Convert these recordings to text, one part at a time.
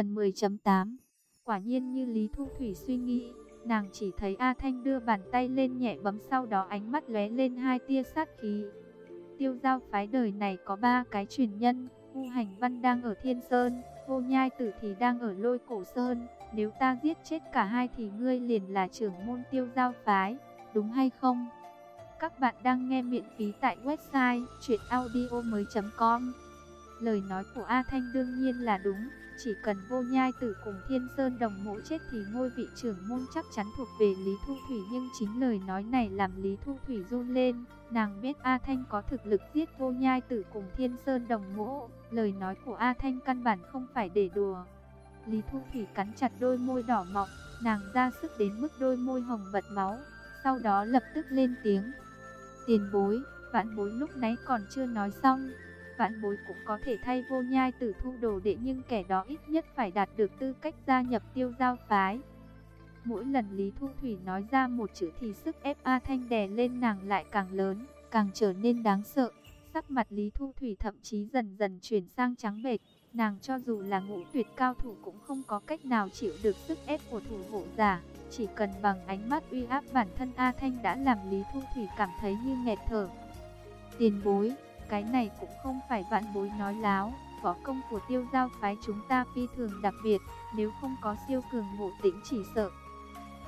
Phần 10.8 Quả nhiên như Lý Thu Thủy suy nghĩ, nàng chỉ thấy A Thanh đưa bàn tay lên nhẹ bấm sau đó ánh mắt lóe lên hai tia sát khí. Tiêu giao phái đời này có ba cái truyền nhân, U Hành Văn đang ở Thiên Sơn, Vô Nhai Tử thì đang ở Lôi Cổ Sơn. Nếu ta giết chết cả hai thì ngươi liền là trưởng môn tiêu giao phái, đúng hay không? Các bạn đang nghe miễn phí tại website chuyenaudio.com Lời nói của A Thanh đương nhiên là đúng, chỉ cần vô nhai tử cùng thiên sơn đồng mộ chết thì ngôi vị trưởng môn chắc chắn thuộc về Lý Thu Thủy. Nhưng chính lời nói này làm Lý Thu Thủy run lên, nàng biết A Thanh có thực lực giết vô nhai tử cùng thiên sơn đồng mộ, lời nói của A Thanh căn bản không phải để đùa. Lý Thu Thủy cắn chặt đôi môi đỏ mọng, nàng ra sức đến mức đôi môi hồng bật máu, sau đó lập tức lên tiếng. Tiền bối, vạn bối lúc nãy còn chưa nói xong, vạn bối cũng có thể thay vô nhai tử thu đồ đệ nhưng kẻ đó ít nhất phải đạt được tư cách gia nhập tiêu giao phái. Mỗi lần Lý Thu Thủy nói ra một chữ thì sức ép A Thanh đè lên nàng lại càng lớn, càng trở nên đáng sợ. Sắc mặt Lý Thu Thủy thậm chí dần dần chuyển sang trắng bệch. Nàng cho dù là ngũ tuyệt cao thủ cũng không có cách nào chịu được sức ép của thủ hộ giả. Chỉ cần bằng ánh mắt uy áp bản thân A Thanh đã làm Lý Thu Thủy cảm thấy như nghẹt thở. Tiền bối, cái này cũng không phải vạn bối nói láo, võ công của tiêu giao phái chúng ta phi thường đặc biệt, nếu không có siêu cường ngộ tĩnh chỉ sợ.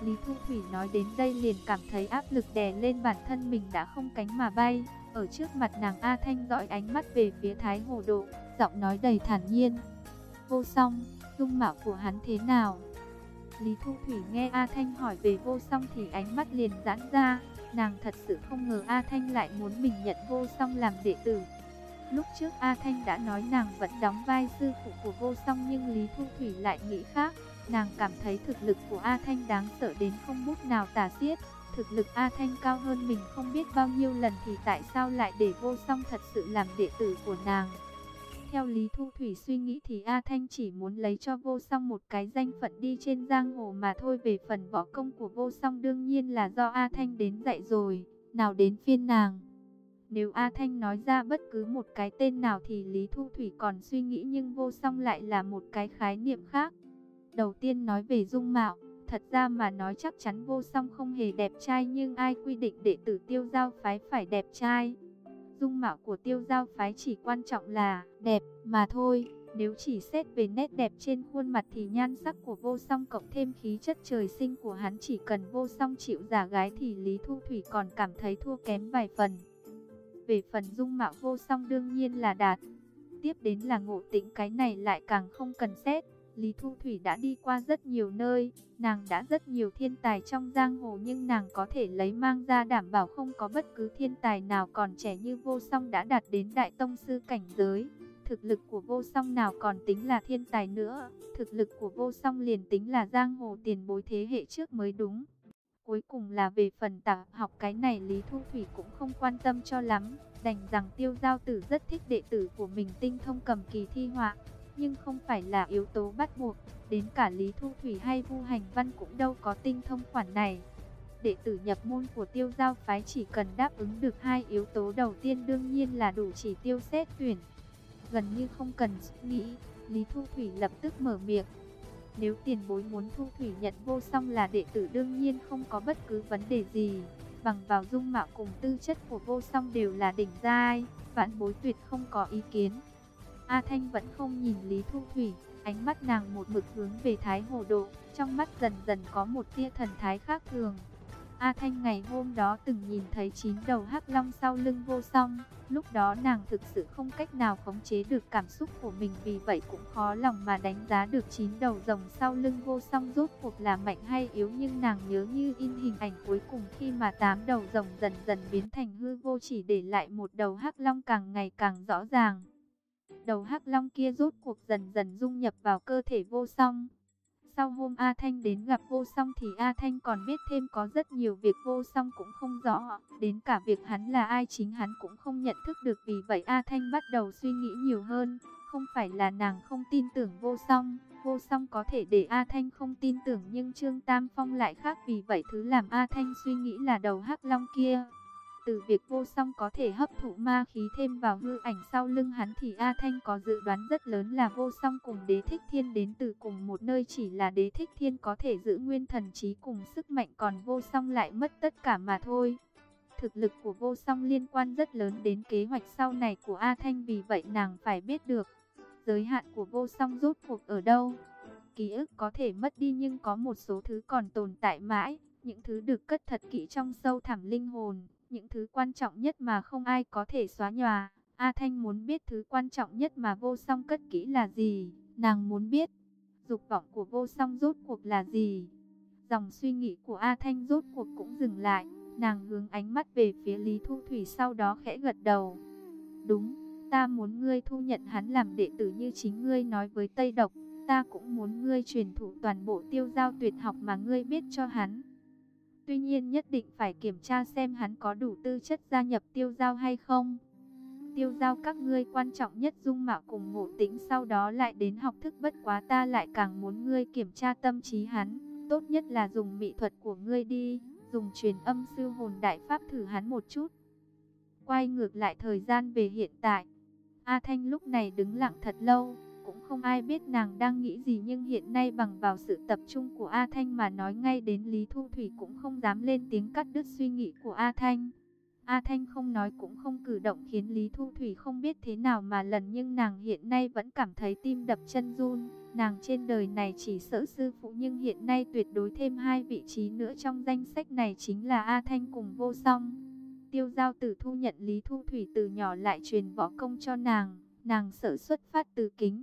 Lý Thu Thủy nói đến đây liền cảm thấy áp lực đè lên bản thân mình đã không cánh mà bay. Ở trước mặt nàng A Thanh dõi ánh mắt về phía Thái Hồ Độ, giọng nói đầy thản nhiên. Vô song, dung mạo của hắn thế nào? Lý Thu Thủy nghe A Thanh hỏi về vô song thì ánh mắt liền giãn ra, Nàng thật sự không ngờ A Thanh lại muốn mình nhận vô song làm đệ tử. Lúc trước A Thanh đã nói nàng vẫn đóng vai sư phụ của vô song nhưng Lý Thu Thủy lại nghĩ khác. Nàng cảm thấy thực lực của A Thanh đáng sợ đến không bút nào tả xiết. Thực lực A Thanh cao hơn mình không biết bao nhiêu lần thì tại sao lại để vô song thật sự làm đệ tử của nàng. Theo Lý Thu Thủy suy nghĩ thì A Thanh chỉ muốn lấy cho vô song một cái danh phận đi trên giang hồ mà thôi về phần võ công của vô song đương nhiên là do A Thanh đến dạy rồi, nào đến phiên nàng. Nếu A Thanh nói ra bất cứ một cái tên nào thì Lý Thu Thủy còn suy nghĩ nhưng vô song lại là một cái khái niệm khác. Đầu tiên nói về dung mạo, thật ra mà nói chắc chắn vô song không hề đẹp trai nhưng ai quy định đệ tử tiêu giao phái phải đẹp trai dung mạo của tiêu giao phái chỉ quan trọng là đẹp, mà thôi. Nếu chỉ xét về nét đẹp trên khuôn mặt thì nhan sắc của vô song cộng thêm khí chất trời sinh của hắn chỉ cần vô song chịu giả gái thì Lý Thu Thủy còn cảm thấy thua kém vài phần. Về phần dung mạo vô song đương nhiên là đạt. Tiếp đến là ngộ tĩnh cái này lại càng không cần xét. Lý Thu Thủy đã đi qua rất nhiều nơi, nàng đã rất nhiều thiên tài trong giang hồ nhưng nàng có thể lấy mang ra đảm bảo không có bất cứ thiên tài nào còn trẻ như vô song đã đạt đến đại tông sư cảnh giới. Thực lực của vô song nào còn tính là thiên tài nữa, thực lực của vô song liền tính là giang hồ tiền bối thế hệ trước mới đúng. Cuối cùng là về phần tạp học cái này Lý Thu Thủy cũng không quan tâm cho lắm, đành rằng tiêu giao tử rất thích đệ tử của mình tinh thông cầm kỳ thi họa nhưng không phải là yếu tố bắt buộc, đến cả Lý Thu Thủy hay Vu Hành Văn cũng đâu có tinh thông khoản này. Đệ tử nhập môn của tiêu giao phái chỉ cần đáp ứng được hai yếu tố đầu tiên đương nhiên là đủ chỉ tiêu xét tuyển. Gần như không cần nghĩ, Lý Thu Thủy lập tức mở miệng. Nếu tiền bối muốn Thu Thủy nhận vô song là đệ tử đương nhiên không có bất cứ vấn đề gì. Bằng vào dung mạo cùng tư chất của vô song đều là đỉnh giai, vạn bối tuyệt không có ý kiến. A Thanh vẫn không nhìn Lý Thu Thủy, ánh mắt nàng một mực hướng về Thái Hồ Độ, trong mắt dần dần có một tia thần thái khác thường. A Thanh ngày hôm đó từng nhìn thấy chín đầu hắc long sau lưng vô song, lúc đó nàng thực sự không cách nào khống chế được cảm xúc của mình vì vậy cũng khó lòng mà đánh giá được chín đầu rồng sau lưng vô song rốt cuộc là mạnh hay yếu nhưng nàng nhớ như in hình ảnh cuối cùng khi mà tám đầu rồng dần dần biến thành hư vô chỉ để lại một đầu hắc long càng ngày càng rõ ràng. Đầu hắc long kia rốt cuộc dần dần dung nhập vào cơ thể vô song. Sau hôm A Thanh đến gặp vô song thì A Thanh còn biết thêm có rất nhiều việc vô song cũng không rõ. Đến cả việc hắn là ai chính hắn cũng không nhận thức được vì vậy A Thanh bắt đầu suy nghĩ nhiều hơn. Không phải là nàng không tin tưởng vô song, vô song có thể để A Thanh không tin tưởng nhưng Trương Tam Phong lại khác vì vậy thứ làm A Thanh suy nghĩ là đầu hắc long kia. Từ việc vô song có thể hấp thụ ma khí thêm vào hư ảnh sau lưng hắn thì A Thanh có dự đoán rất lớn là vô song cùng đế thích thiên đến từ cùng một nơi chỉ là đế thích thiên có thể giữ nguyên thần trí cùng sức mạnh còn vô song lại mất tất cả mà thôi. Thực lực của vô song liên quan rất lớn đến kế hoạch sau này của A Thanh vì vậy nàng phải biết được giới hạn của vô song rốt cuộc ở đâu. Ký ức có thể mất đi nhưng có một số thứ còn tồn tại mãi, những thứ được cất thật kỹ trong sâu thẳm linh hồn, những thứ quan trọng nhất mà không ai có thể xóa nhòa. A Thanh muốn biết thứ quan trọng nhất mà vô song cất kỹ là gì, nàng muốn biết dục vọng của vô song rốt cuộc là gì. Dòng suy nghĩ của A Thanh rốt cuộc cũng dừng lại, nàng hướng ánh mắt về phía Lý Thu Thủy sau đó khẽ gật đầu. Đúng, ta muốn ngươi thu nhận hắn làm đệ tử như chính ngươi nói với Tây Độc, ta cũng muốn ngươi truyền thụ toàn bộ tiêu giao tuyệt học mà ngươi biết cho hắn. Tuy nhiên nhất định phải kiểm tra xem hắn có đủ tư chất gia nhập tiêu giao hay không. Tiêu giao các ngươi quan trọng nhất dung mạo cùng ngộ tính sau đó lại đến học thức bất quá ta lại càng muốn ngươi kiểm tra tâm trí hắn. Tốt nhất là dùng mỹ thuật của ngươi đi, dùng truyền âm sư hồn đại pháp thử hắn một chút. Quay ngược lại thời gian về hiện tại. A Thanh lúc này đứng lặng thật lâu, cũng không ai biết nàng đang nghĩ gì nhưng hiện nay bằng vào sự tập trung của A Thanh mà nói ngay đến Lý Thu Thủy cũng không dám lên tiếng cắt đứt suy nghĩ của A Thanh. A Thanh không nói cũng không cử động khiến Lý Thu Thủy không biết thế nào mà lần nhưng nàng hiện nay vẫn cảm thấy tim đập chân run. Nàng trên đời này chỉ sợ sư phụ nhưng hiện nay tuyệt đối thêm hai vị trí nữa trong danh sách này chính là A Thanh cùng vô song. Tiêu giao tử thu nhận Lý Thu Thủy từ nhỏ lại truyền võ công cho nàng, nàng sợ xuất phát từ kính.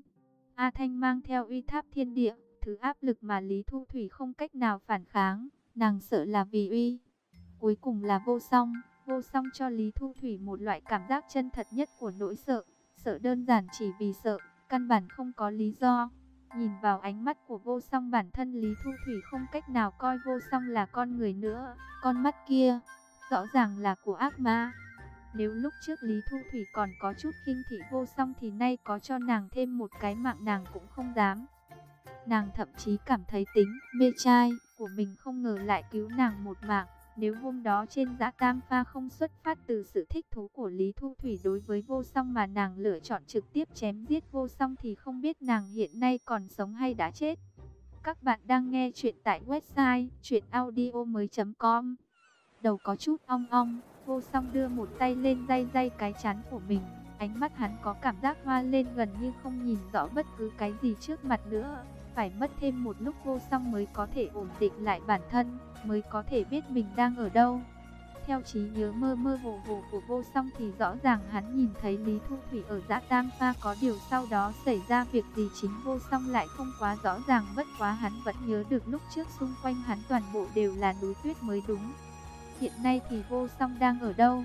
A Thanh mang theo uy tháp thiên địa, thứ áp lực mà Lý Thu Thủy không cách nào phản kháng, nàng sợ là vì uy. Cuối cùng là vô song, vô song cho Lý Thu Thủy một loại cảm giác chân thật nhất của nỗi sợ, sợ đơn giản chỉ vì sợ, căn bản không có lý do. Nhìn vào ánh mắt của vô song bản thân Lý Thu Thủy không cách nào coi vô song là con người nữa, con mắt kia, rõ ràng là của ác ma. Nếu lúc trước Lý Thu Thủy còn có chút khinh thị vô song thì nay có cho nàng thêm một cái mạng nàng cũng không dám. Nàng thậm chí cảm thấy tính mê trai của mình không ngờ lại cứu nàng một mạng. Nếu hôm đó trên dã tam pha không xuất phát từ sự thích thú của Lý Thu Thủy đối với vô song mà nàng lựa chọn trực tiếp chém giết vô song thì không biết nàng hiện nay còn sống hay đã chết. Các bạn đang nghe chuyện tại website chuyenaudio.com Đầu có chút ong ong, vô song đưa một tay lên day day cái chán của mình. Ánh mắt hắn có cảm giác hoa lên gần như không nhìn rõ bất cứ cái gì trước mặt nữa. Phải mất thêm một lúc vô song mới có thể ổn định lại bản thân, mới có thể biết mình đang ở đâu. Theo trí nhớ mơ mơ hồ hồ của vô song thì rõ ràng hắn nhìn thấy Lý Thu Thủy ở dã tam pha có điều sau đó xảy ra việc gì chính vô song lại không quá rõ ràng bất quá hắn vẫn nhớ được lúc trước xung quanh hắn toàn bộ đều là núi tuyết mới đúng. Hiện nay thì vô song đang ở đâu?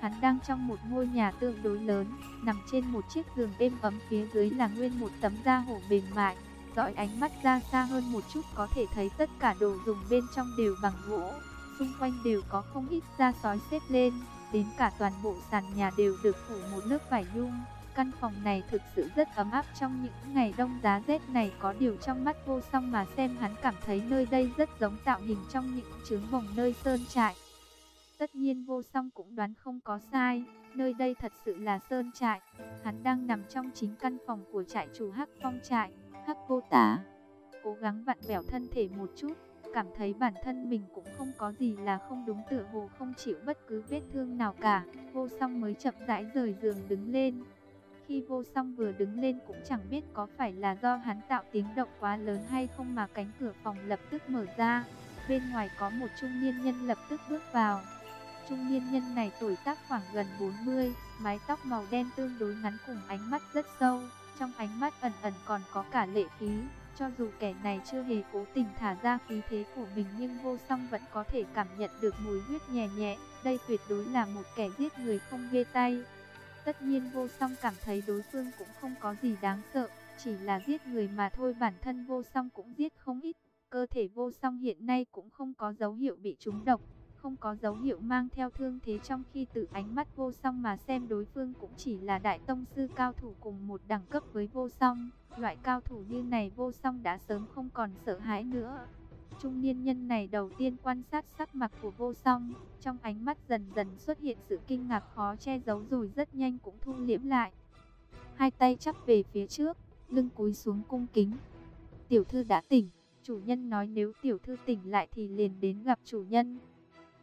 Hắn đang trong một ngôi nhà tương đối lớn, nằm trên một chiếc giường êm ấm phía dưới là nguyên một tấm da hổ mềm mại. Dõi ánh mắt ra xa hơn một chút có thể thấy tất cả đồ dùng bên trong đều bằng gỗ. Xung quanh đều có không ít da sói xếp lên, đến cả toàn bộ sàn nhà đều được phủ một lớp vải nhung. Căn phòng này thực sự rất ấm áp trong những ngày đông giá rét này có điều trong mắt vô song mà xem hắn cảm thấy nơi đây rất giống tạo hình trong những trướng bồng nơi sơn trại. Tất nhiên vô song cũng đoán không có sai, nơi đây thật sự là sơn trại. Hắn đang nằm trong chính căn phòng của trại chủ Hắc Phong trại, Hắc vô tả. Cố gắng vặn vẹo thân thể một chút, cảm thấy bản thân mình cũng không có gì là không đúng tựa hồ không chịu bất cứ vết thương nào cả. Vô song mới chậm rãi rời giường đứng lên, khi vô song vừa đứng lên cũng chẳng biết có phải là do hắn tạo tiếng động quá lớn hay không mà cánh cửa phòng lập tức mở ra. Bên ngoài có một trung niên nhân lập tức bước vào. Trung niên nhân này tuổi tác khoảng gần 40, mái tóc màu đen tương đối ngắn cùng ánh mắt rất sâu. Trong ánh mắt ẩn ẩn còn có cả lệ khí. Cho dù kẻ này chưa hề cố tình thả ra khí thế của mình nhưng vô song vẫn có thể cảm nhận được mùi huyết nhẹ nhẹ. Đây tuyệt đối là một kẻ giết người không ghê tay. Tất nhiên vô song cảm thấy đối phương cũng không có gì đáng sợ, chỉ là giết người mà thôi bản thân vô song cũng giết không ít. Cơ thể vô song hiện nay cũng không có dấu hiệu bị trúng độc, không có dấu hiệu mang theo thương thế trong khi tự ánh mắt vô song mà xem đối phương cũng chỉ là đại tông sư cao thủ cùng một đẳng cấp với vô song. Loại cao thủ như này vô song đã sớm không còn sợ hãi nữa. Trung niên nhân này đầu tiên quan sát sắc mặt của vô song, trong ánh mắt dần dần xuất hiện sự kinh ngạc khó che giấu rồi rất nhanh cũng thu liễm lại. Hai tay chắp về phía trước, lưng cúi xuống cung kính. Tiểu thư đã tỉnh, chủ nhân nói nếu tiểu thư tỉnh lại thì liền đến gặp chủ nhân.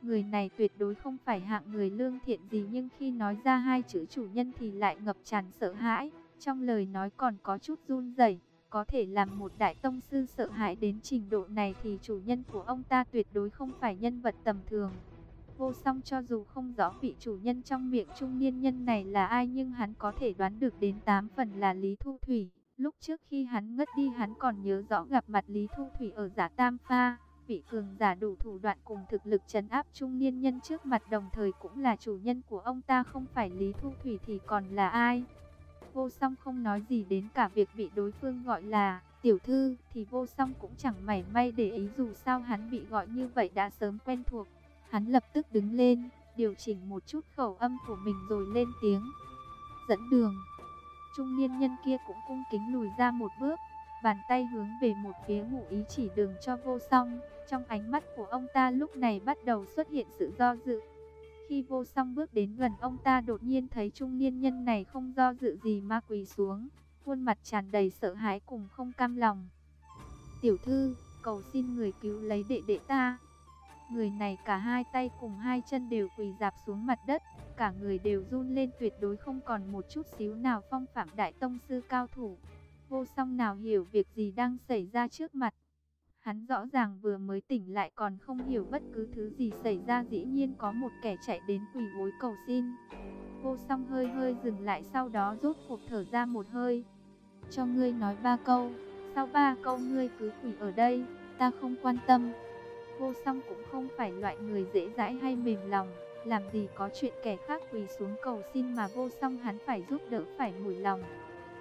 Người này tuyệt đối không phải hạng người lương thiện gì nhưng khi nói ra hai chữ chủ nhân thì lại ngập tràn sợ hãi, trong lời nói còn có chút run rẩy. Có thể làm một đại tông sư sợ hãi đến trình độ này thì chủ nhân của ông ta tuyệt đối không phải nhân vật tầm thường. Vô song cho dù không rõ vị chủ nhân trong miệng trung niên nhân này là ai nhưng hắn có thể đoán được đến 8 phần là Lý Thu Thủy. Lúc trước khi hắn ngất đi hắn còn nhớ rõ gặp mặt Lý Thu Thủy ở giả Tam Pha. Vị cường giả đủ thủ đoạn cùng thực lực trấn áp trung niên nhân trước mặt đồng thời cũng là chủ nhân của ông ta không phải Lý Thu Thủy thì còn là ai. Vô song không nói gì đến cả việc bị đối phương gọi là tiểu thư thì vô song cũng chẳng mảy may để ý dù sao hắn bị gọi như vậy đã sớm quen thuộc. Hắn lập tức đứng lên, điều chỉnh một chút khẩu âm của mình rồi lên tiếng. Dẫn đường. Trung niên nhân kia cũng cung kính lùi ra một bước, bàn tay hướng về một phía ngụ ý chỉ đường cho vô song. Trong ánh mắt của ông ta lúc này bắt đầu xuất hiện sự do dự. Khi vô song bước đến gần ông ta đột nhiên thấy trung niên nhân này không do dự gì mà quỳ xuống, khuôn mặt tràn đầy sợ hãi cùng không cam lòng. Tiểu thư, cầu xin người cứu lấy đệ đệ ta. Người này cả hai tay cùng hai chân đều quỳ dạp xuống mặt đất, cả người đều run lên tuyệt đối không còn một chút xíu nào phong phạm đại tông sư cao thủ. Vô song nào hiểu việc gì đang xảy ra trước mặt. Hắn rõ ràng vừa mới tỉnh lại còn không hiểu bất cứ thứ gì xảy ra dĩ nhiên có một kẻ chạy đến quỳ gối cầu xin. Vô song hơi hơi dừng lại sau đó rút cuộc thở ra một hơi. Cho ngươi nói ba câu, sau ba câu ngươi cứ quỳ ở đây, ta không quan tâm. Vô song cũng không phải loại người dễ dãi hay mềm lòng, làm gì có chuyện kẻ khác quỳ xuống cầu xin mà vô song hắn phải giúp đỡ phải mùi lòng.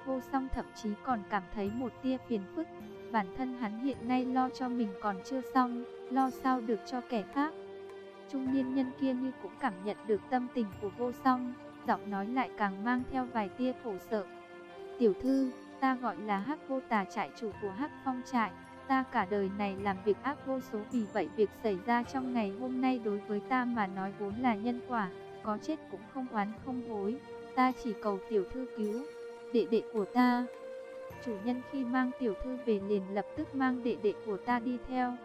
Vô song thậm chí còn cảm thấy một tia phiền phức, bản thân hắn hiện nay lo cho mình còn chưa xong, lo sao được cho kẻ khác. Trung niên nhân kia như cũng cảm nhận được tâm tình của vô song, giọng nói lại càng mang theo vài tia khổ sợ. Tiểu thư, ta gọi là Hắc Vô Tà trại chủ của Hắc Phong trại, ta cả đời này làm việc ác vô số vì vậy việc xảy ra trong ngày hôm nay đối với ta mà nói vốn là nhân quả, có chết cũng không oán không hối, ta chỉ cầu tiểu thư cứu đệ đệ của ta. Chủ nhân khi mang tiểu thư về liền lập tức mang đệ đệ của ta đi theo.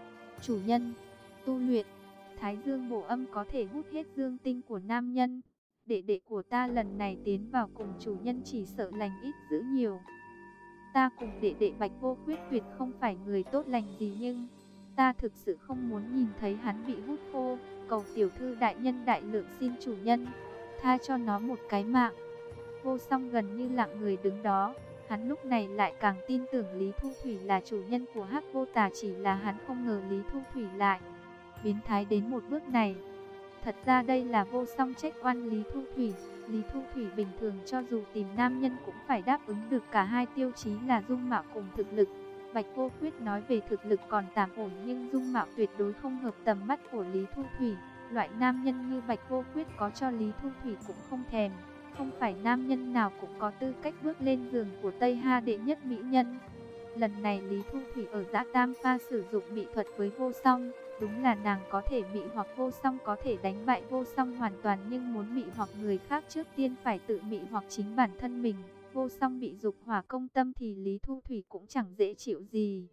Chủ nhân, tu luyện, Thái Dương bổ âm có thể hút hết dương tinh của nam nhân. Đệ đệ của ta lần này tiến vào cùng chủ nhân chỉ sợ lành ít giữ nhiều. Ta cùng đệ đệ Bạch Vô Khuyết tuyệt không phải người tốt lành gì nhưng ta thực sự không muốn nhìn thấy hắn bị hút khô. Cầu tiểu thư đại nhân đại lượng xin chủ nhân, tha cho nó một cái mạng. Vô song gần như lặng người đứng đó, Hắn lúc này lại càng tin tưởng Lý Thu Thủy là chủ nhân của Hắc Vô Tà, chỉ là hắn không ngờ Lý Thu Thủy lại biến thái đến một bước này. Thật ra đây là vô song trách oan Lý Thu Thủy. Lý Thu Thủy bình thường cho dù tìm nam nhân cũng phải đáp ứng được cả hai tiêu chí là dung mạo cùng thực lực. Bạch Vô Quyết nói về thực lực còn tạm ổn, nhưng dung mạo tuyệt đối không hợp tầm mắt của Lý Thu Thủy. Loại nam nhân như Bạch Vô Quyết có cho Lý Thu Thủy cũng không thèm. Không phải nam nhân nào cũng có tư cách bước lên giường của Tây Ha đệ nhất mỹ nhân. Lần này Lý Thu Thủy ở giã Tam Pha sử dụng mỹ thuật với vô song. Đúng là nàng có thể mị hoặc vô song, có thể đánh bại vô song hoàn toàn, nhưng muốn mị hoặc người khác trước tiên phải tự mị hoặc chính bản thân mình. Vô song bị dục hỏa công tâm thì Lý Thu Thủy cũng chẳng dễ chịu gì.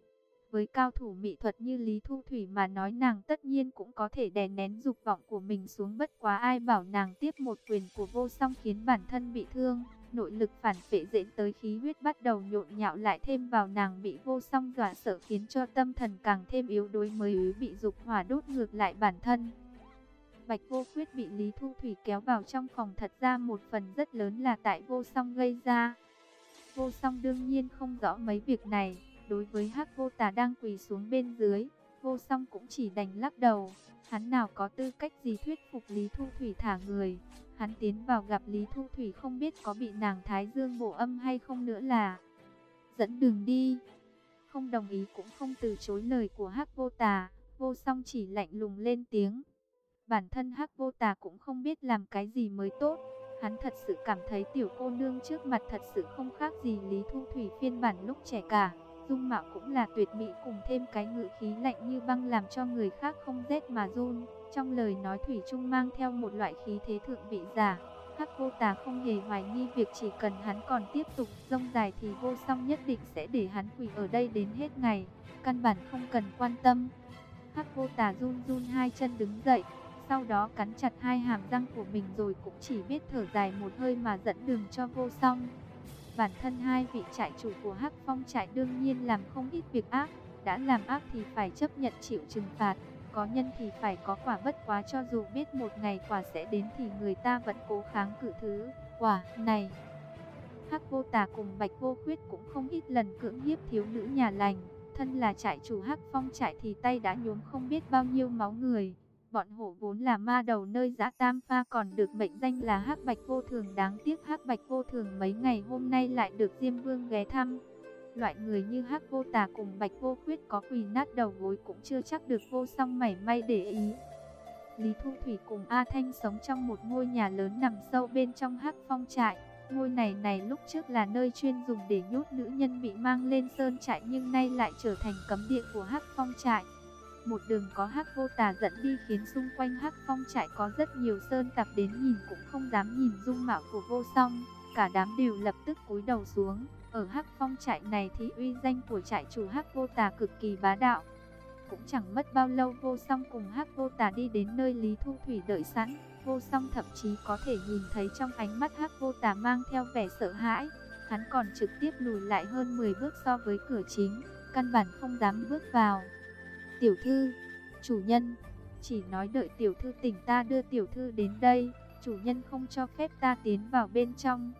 Với cao thủ mỹ thuật như Lý Thu Thủy mà nói nàng tất nhiên cũng có thể đè nén dục vọng của mình xuống bất quá ai bảo nàng tiếp một quyền của vô song khiến bản thân bị thương. Nội lực phản phệ diễn tới khí huyết bắt đầu nhộn nhạo lại thêm vào nàng bị vô song dọa sợ khiến cho tâm thần càng thêm yếu đuối mới bị dục hỏa đốt ngược lại bản thân. Bạch vô quyết bị Lý Thu Thủy kéo vào trong phòng thật ra một phần rất lớn là tại vô song gây ra. Vô song đương nhiên không rõ mấy việc này Đối với hắc vô tà đang quỳ xuống bên dưới, vô song cũng chỉ đành lắc đầu. Hắn nào có tư cách gì thuyết phục Lý Thu Thủy thả người. Hắn tiến vào gặp Lý Thu Thủy không biết có bị nàng Thái Dương bổ âm hay không nữa là dẫn đường đi. Không đồng ý cũng không từ chối lời của hắc vô tà, vô song chỉ lạnh lùng lên tiếng. Bản thân hắc vô tà cũng không biết làm cái gì mới tốt. Hắn thật sự cảm thấy tiểu cô nương trước mặt thật sự không khác gì Lý Thu Thủy phiên bản lúc trẻ cả dung mạo cũng là tuyệt mỹ cùng thêm cái ngữ khí lạnh như băng làm cho người khác không rét mà run. Trong lời nói thủy chung mang theo một loại khí thế thượng vị giả. Hắc vô tà không hề hoài nghi việc chỉ cần hắn còn tiếp tục rông dài thì vô song nhất định sẽ để hắn quỳ ở đây đến hết ngày. Căn bản không cần quan tâm. Hắc vô tà run run hai chân đứng dậy, sau đó cắn chặt hai hàm răng của mình rồi cũng chỉ biết thở dài một hơi mà dẫn đường cho vô song. Bản thân hai vị trại chủ của Hắc Phong trại đương nhiên làm không ít việc ác, đã làm ác thì phải chấp nhận chịu trừng phạt, có nhân thì phải có quả bất quá cho dù biết một ngày quả sẽ đến thì người ta vẫn cố kháng cự thứ quả này. Hắc Vô Tà cùng Bạch Vô Khuyết cũng không ít lần cưỡng hiếp thiếu nữ nhà lành, thân là trại chủ Hắc Phong trại thì tay đã nhuốm không biết bao nhiêu máu người. Bọn hổ vốn là ma đầu nơi giã tam pha còn được mệnh danh là hắc bạch vô thường đáng tiếc hắc bạch vô thường mấy ngày hôm nay lại được Diêm Vương ghé thăm. Loại người như hắc vô tà cùng bạch vô khuyết có quỳ nát đầu gối cũng chưa chắc được vô song mảy may để ý. Lý Thu Thủy cùng A Thanh sống trong một ngôi nhà lớn nằm sâu bên trong hắc phong trại. Ngôi này này lúc trước là nơi chuyên dùng để nhốt nữ nhân bị mang lên sơn trại nhưng nay lại trở thành cấm địa của hắc phong trại. Một đường có hắc vô tà dẫn đi khiến xung quanh hắc phong trại có rất nhiều sơn tạp đến nhìn cũng không dám nhìn dung mạo của vô song. Cả đám đều lập tức cúi đầu xuống. Ở hắc phong trại này thì uy danh của trại chủ hắc vô tà cực kỳ bá đạo. Cũng chẳng mất bao lâu vô song cùng hắc vô tà đi đến nơi Lý Thu Thủy đợi sẵn. Vô song thậm chí có thể nhìn thấy trong ánh mắt hắc vô tà mang theo vẻ sợ hãi. Hắn còn trực tiếp lùi lại hơn 10 bước so với cửa chính, căn bản không dám bước vào. Tiểu thư, chủ nhân, chỉ nói đợi tiểu thư tỉnh ta đưa tiểu thư đến đây, chủ nhân không cho phép ta tiến vào bên trong.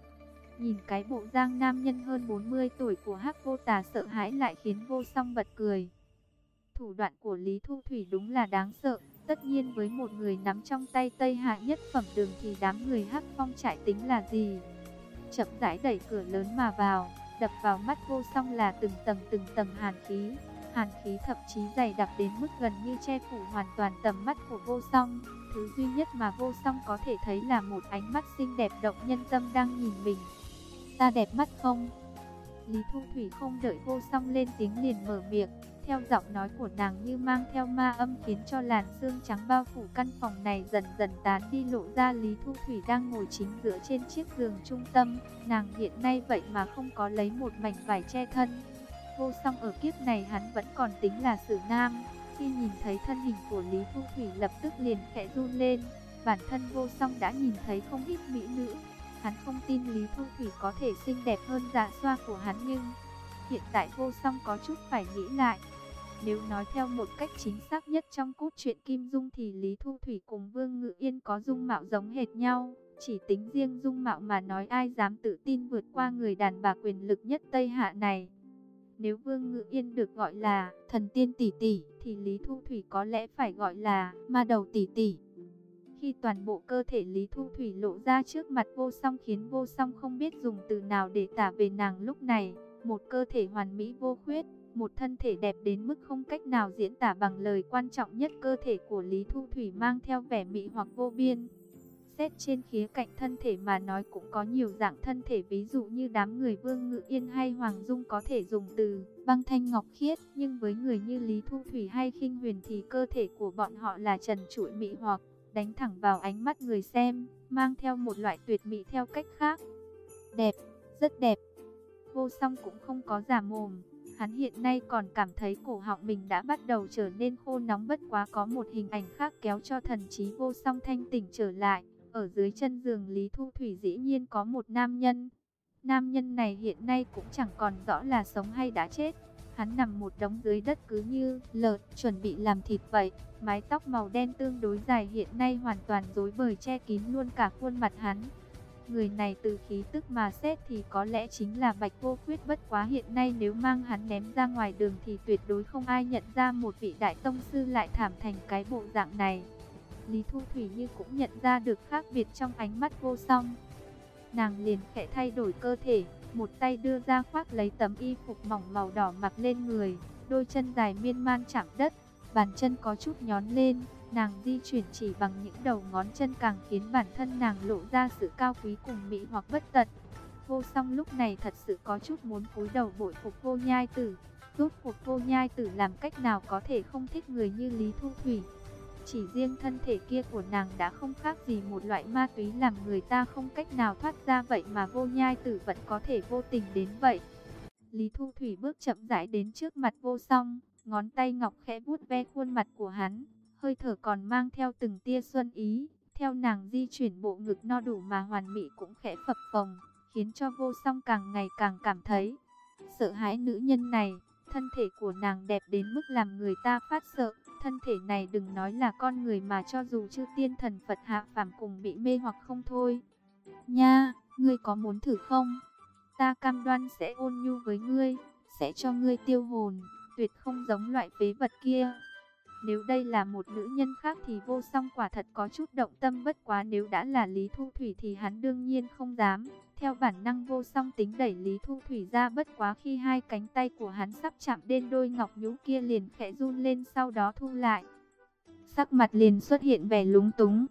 Nhìn cái bộ giang nam nhân hơn 40 tuổi của hắc vô tà sợ hãi lại khiến vô song bật cười. Thủ đoạn của Lý Thu Thủy đúng là đáng sợ, tất nhiên với một người nắm trong tay Tây Hạ nhất phẩm đường thì đám người hắc phong trại tính là gì. Chậm rãi đẩy cửa lớn mà vào, đập vào mắt vô song là từng tầng từng tầng hàn khí. Hàn khí thậm chí dày đặc đến mức gần như che phủ hoàn toàn tầm mắt của vô song. Thứ duy nhất mà vô song có thể thấy là một ánh mắt xinh đẹp động nhân tâm đang nhìn mình. Ta đẹp mắt không? Lý Thu Thủy không đợi vô song lên tiếng liền mở miệng. Theo giọng nói của nàng như mang theo ma âm khiến cho làn xương trắng bao phủ căn phòng này dần dần tán đi lộ ra Lý Thu Thủy đang ngồi chính giữa trên chiếc giường trung tâm. Nàng hiện nay vậy mà không có lấy một mảnh vải che thân, Vô song ở kiếp này hắn vẫn còn tính là sử nam. Khi nhìn thấy thân hình của Lý Thu Thủy lập tức liền khẽ run lên. Bản thân vô song đã nhìn thấy không ít mỹ nữ. Hắn không tin Lý Thu Thủy có thể xinh đẹp hơn dạ xoa của hắn nhưng hiện tại vô song có chút phải nghĩ lại. Nếu nói theo một cách chính xác nhất trong cốt truyện Kim Dung thì Lý Thu Thủy cùng Vương Ngự Yên có dung mạo giống hệt nhau. Chỉ tính riêng dung mạo mà nói ai dám tự tin vượt qua người đàn bà quyền lực nhất Tây Hạ này. Nếu Vương Ngự Yên được gọi là thần tiên tỷ tỷ, thì Lý Thu Thủy có lẽ phải gọi là ma đầu tỷ tỷ. Khi toàn bộ cơ thể Lý Thu Thủy lộ ra trước mặt vô song khiến vô song không biết dùng từ nào để tả về nàng lúc này. Một cơ thể hoàn mỹ vô khuyết, một thân thể đẹp đến mức không cách nào diễn tả bằng lời quan trọng nhất cơ thể của Lý Thu Thủy mang theo vẻ mỹ hoặc vô biên. Xét trên khía cạnh thân thể mà nói cũng có nhiều dạng thân thể ví dụ như đám người Vương Ngự Yên hay Hoàng Dung có thể dùng từ băng thanh ngọc khiết. Nhưng với người như Lý Thu Thủy hay khinh Huyền thì cơ thể của bọn họ là trần trụi mỹ hoặc đánh thẳng vào ánh mắt người xem, mang theo một loại tuyệt mỹ theo cách khác. Đẹp, rất đẹp. Vô song cũng không có giả mồm, hắn hiện nay còn cảm thấy cổ họng mình đã bắt đầu trở nên khô nóng bất quá có một hình ảnh khác kéo cho thần trí vô song thanh tỉnh trở lại. Ở dưới chân giường Lý Thu Thủy dĩ nhiên có một nam nhân. Nam nhân này hiện nay cũng chẳng còn rõ là sống hay đã chết. Hắn nằm một đống dưới đất cứ như lợn, chuẩn bị làm thịt vậy. Mái tóc màu đen tương đối dài hiện nay hoàn toàn rối bời che kín luôn cả khuôn mặt hắn. Người này từ khí tức mà xét thì có lẽ chính là Bạch Vô Quyết bất quá hiện nay nếu mang hắn ném ra ngoài đường thì tuyệt đối không ai nhận ra một vị đại tông sư lại thảm thành cái bộ dạng này. Lý Thu Thủy như cũng nhận ra được khác biệt trong ánh mắt vô song. Nàng liền khẽ thay đổi cơ thể, một tay đưa ra khoác lấy tấm y phục mỏng màu đỏ mặc lên người, đôi chân dài miên man chạm đất, bàn chân có chút nhón lên, nàng di chuyển chỉ bằng những đầu ngón chân càng khiến bản thân nàng lộ ra sự cao quý cùng mỹ hoặc bất tật. Vô song lúc này thật sự có chút muốn cúi đầu bội phục vô nhai tử, Rốt cuộc vô nhai tử làm cách nào có thể không thích người như Lý Thu Thủy. Chỉ riêng thân thể kia của nàng đã không khác gì một loại ma túy làm người ta không cách nào thoát ra vậy mà vô nhai tử vẫn có thể vô tình đến vậy. Lý Thu Thủy bước chậm rãi đến trước mặt vô song, ngón tay ngọc khẽ vuốt ve khuôn mặt của hắn, hơi thở còn mang theo từng tia xuân ý. Theo nàng di chuyển bộ ngực no đủ mà hoàn mỹ cũng khẽ phập phồng, khiến cho vô song càng ngày càng cảm thấy sợ hãi nữ nhân này. Thân thể của nàng đẹp đến mức làm người ta phát sợ. Thân thể này đừng nói là con người mà cho dù chư tiên thần Phật hạ phàm cùng bị mê hoặc không thôi. Nha, ngươi có muốn thử không? Ta cam đoan sẽ ôn nhu với ngươi, sẽ cho ngươi tiêu hồn, tuyệt không giống loại phế vật kia. Nếu đây là một nữ nhân khác thì vô song quả thật có chút động tâm bất quá nếu đã là Lý Thu Thủy thì hắn đương nhiên không dám. Theo bản năng vô song tính đẩy Lý Thu Thủy ra bất quá khi hai cánh tay của hắn sắp chạm đến đôi ngọc nhũ kia liền khẽ run lên sau đó thu lại. Sắc mặt liền xuất hiện vẻ lúng túng,